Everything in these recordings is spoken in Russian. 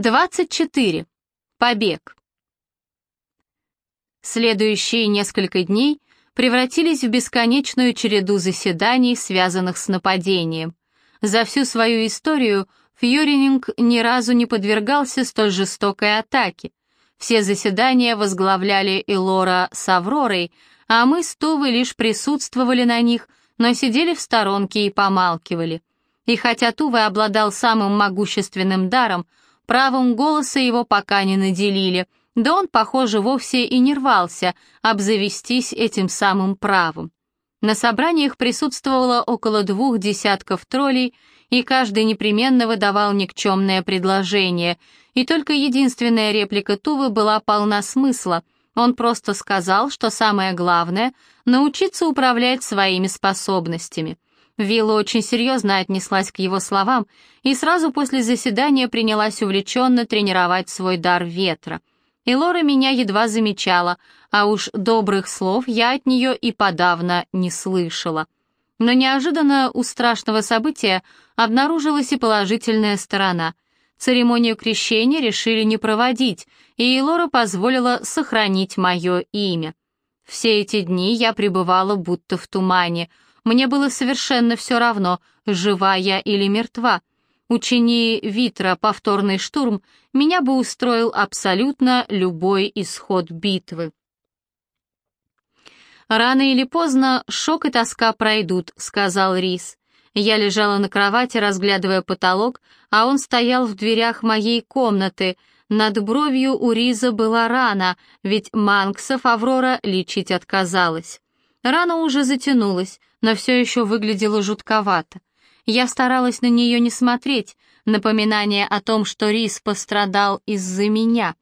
24. Побег. Следующие несколько дней превратились в бесконечную череду заседаний, связанных с нападением. За всю свою историю Фьюрининг ни разу не подвергался столь жестокой атаке. Все заседания возглавляли Элора с Авророй, а мы с Тувой лишь присутствовали на них, но сидели в сторонке и помалкивали. И хотя Тува обладал самым могущественным даром, Правом голоса его пока не наделили, да он, похоже, вовсе и не рвался обзавестись этим самым правом. На собраниях присутствовало около двух десятков троллей, и каждый непременно выдавал никчемное предложение, и только единственная реплика Тувы была полна смысла. Он просто сказал, что самое главное — научиться управлять своими способностями — Вилла очень серьезно отнеслась к его словам и сразу после заседания принялась увлеченно тренировать свой дар ветра. И Лора меня едва замечала, а уж добрых слов я от нее и подавно не слышала. Но неожиданно у страшного события обнаружилась и положительная сторона. Церемонию крещения решили не проводить, и Лора позволила сохранить мое имя. Все эти дни я пребывала будто в тумане — мне было совершенно все равно, жива я или мертва. Учини Витра повторный штурм, меня бы устроил абсолютно любой исход битвы. «Рано или поздно шок и тоска пройдут», — сказал Рис. Я лежала на кровати, разглядывая потолок, а он стоял в дверях моей комнаты. Над бровью у Риза была рана, ведь Манксов Аврора лечить отказалась. Рана уже затянулась, но все еще выглядела жутковато. Я старалась на нее не смотреть, напоминание о том, что Рис пострадал из-за меня.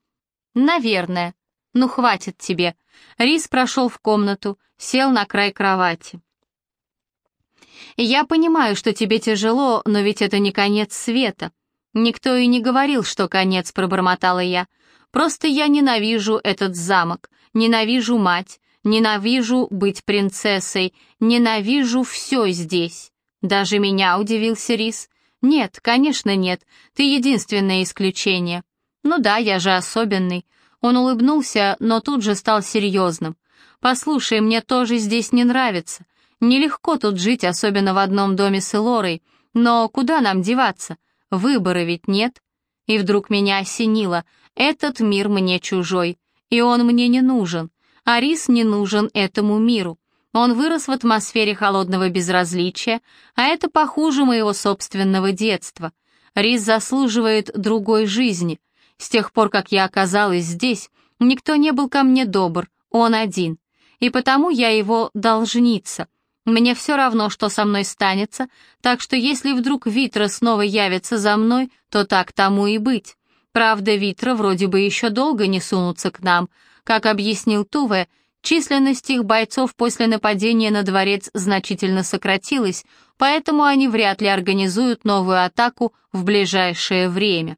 Наверное. Ну, хватит тебе. Рис прошел в комнату, сел на край кровати. «Я понимаю, что тебе тяжело, но ведь это не конец света. Никто и не говорил, что конец», — пробормотала я. «Просто я ненавижу этот замок, ненавижу мать, Ненавижу быть принцессой, ненавижу все здесь. Даже меня удивился Рис. Нет, конечно нет, ты единственное исключение. Ну да, я же особенный. Он улыбнулся, но тут же стал серьезным. Послушай, мне тоже здесь не нравится. Нелегко тут жить, особенно в одном доме с Элорой. Но куда нам деваться? Выбора ведь нет. И вдруг меня осенило. Этот мир мне чужой, и он мне не нужен. Арис не нужен этому миру. Он вырос в атмосфере холодного безразличия, а это похуже моего собственного детства. Рис заслуживает другой жизни. С тех пор, как я оказалась здесь, никто не был ко мне добр, он один. И потому я его должница. Мне все равно, что со мной станется, так что если вдруг Витра снова явится за мной, то так тому и быть. Правда, Витра вроде бы еще долго не сунутся к нам, как объяснил Туве, численность их бойцов после нападения на дворец значительно сократилась, поэтому они вряд ли организуют новую атаку в ближайшее время.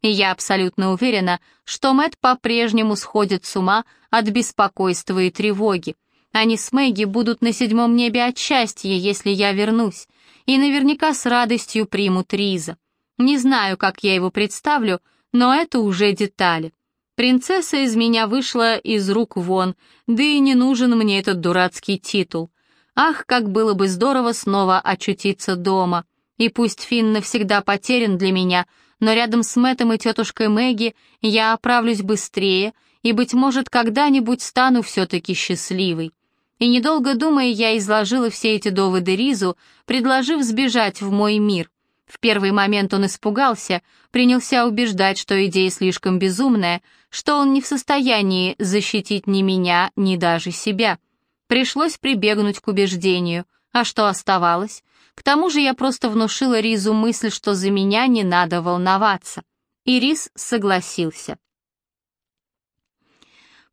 И я абсолютно уверена, что Мэт по-прежнему сходит с ума от беспокойства и тревоги. Они с Мэгги будут на седьмом небе от счастья, если я вернусь, и наверняка с радостью примут Риза. Не знаю, как я его представлю, но это уже детали. Принцесса из меня вышла из рук вон, да и не нужен мне этот дурацкий титул. Ах, как было бы здорово снова очутиться дома. И пусть Финн навсегда потерян для меня, но рядом с Мэттом и тетушкой Мэгги я оправлюсь быстрее и, быть может, когда-нибудь стану все-таки счастливой. И недолго думая, я изложила все эти доводы Ризу, предложив сбежать в мой мир. В первый момент он испугался, принялся убеждать, что идея слишком безумная, что он не в состоянии защитить ни меня, ни даже себя. Пришлось прибегнуть к убеждению. А что оставалось? К тому же я просто внушила Ризу мысль, что за меня не надо волноваться. И Риз согласился.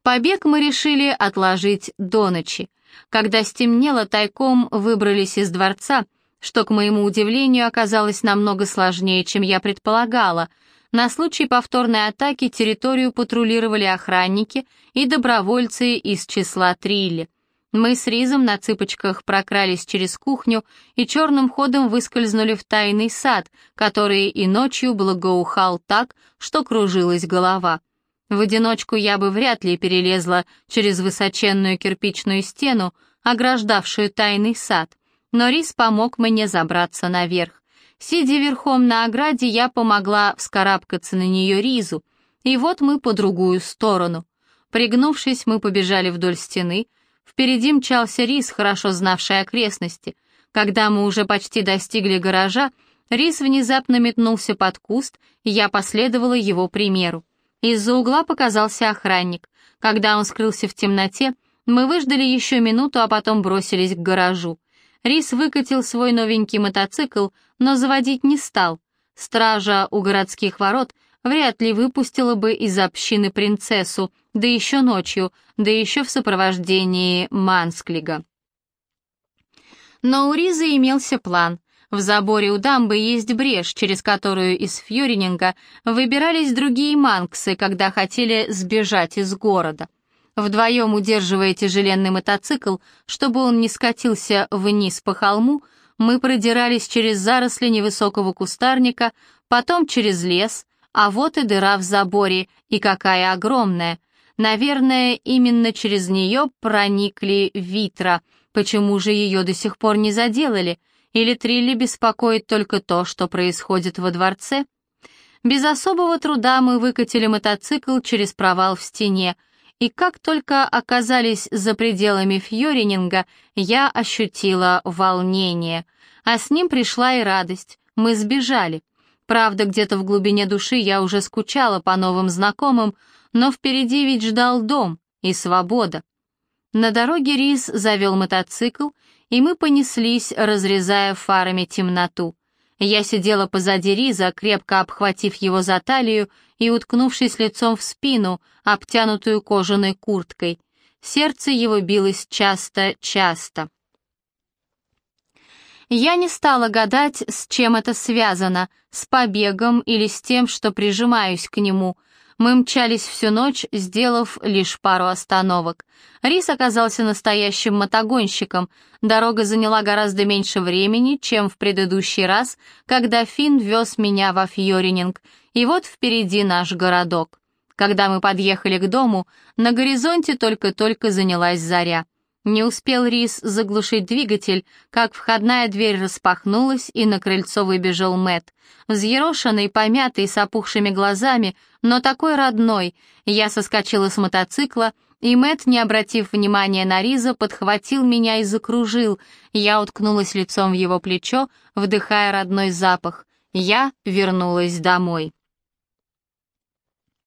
Побег мы решили отложить до ночи. Когда стемнело, тайком выбрались из дворца — что, к моему удивлению, оказалось намного сложнее, чем я предполагала. На случай повторной атаки территорию патрулировали охранники и добровольцы из числа Трилли. Мы с Ризом на цыпочках прокрались через кухню и черным ходом выскользнули в тайный сад, который и ночью благоухал так, что кружилась голова. В одиночку я бы вряд ли перелезла через высоченную кирпичную стену, ограждавшую тайный сад, но Рис помог мне забраться наверх. Сидя верхом на ограде, я помогла вскарабкаться на нее Ризу, и вот мы по другую сторону. Пригнувшись, мы побежали вдоль стены, впереди мчался Рис, хорошо знавший окрестности. Когда мы уже почти достигли гаража, Рис внезапно метнулся под куст, и я последовала его примеру. Из-за угла показался охранник. Когда он скрылся в темноте, мы выждали еще минуту, а потом бросились к гаражу. Рис выкатил свой новенький мотоцикл, но заводить не стал. Стража у городских ворот вряд ли выпустила бы из общины принцессу, да еще ночью, да еще в сопровождении Мансклига. Но у Риза имелся план. В заборе у дамбы есть брешь, через которую из Фьюрининга выбирались другие манксы, когда хотели сбежать из города. Вдвоем удерживая тяжеленный мотоцикл, чтобы он не скатился вниз по холму, мы продирались через заросли невысокого кустарника, потом через лес, а вот и дыра в заборе, и какая огромная. Наверное, именно через нее проникли витра. Почему же ее до сих пор не заделали? Или Трилли беспокоит только то, что происходит во дворце? Без особого труда мы выкатили мотоцикл через провал в стене, и как только оказались за пределами Фьорининга, я ощутила волнение, а с ним пришла и радость. Мы сбежали. Правда, где-то в глубине души я уже скучала по новым знакомым, но впереди ведь ждал дом и свобода. На дороге Рис завел мотоцикл, и мы понеслись, разрезая фарами темноту. Я сидела позади Риза, крепко обхватив его за талию и уткнувшись лицом в спину, обтянутую кожаной курткой. Сердце его билось часто-часто. Я не стала гадать, с чем это связано, с побегом или с тем, что прижимаюсь к нему, мы мчались всю ночь, сделав лишь пару остановок. Рис оказался настоящим мотогонщиком. Дорога заняла гораздо меньше времени, чем в предыдущий раз, когда Финн вез меня во Фьорининг. И вот впереди наш городок. Когда мы подъехали к дому, на горизонте только-только занялась заря. Не успел Рис заглушить двигатель, как входная дверь распахнулась, и на крыльцо выбежал Мэт. Взъерошенный, помятый, с опухшими глазами, но такой родной. Я соскочила с мотоцикла, и Мэт, не обратив внимания на Риза, подхватил меня и закружил. Я уткнулась лицом в его плечо, вдыхая родной запах. Я вернулась домой.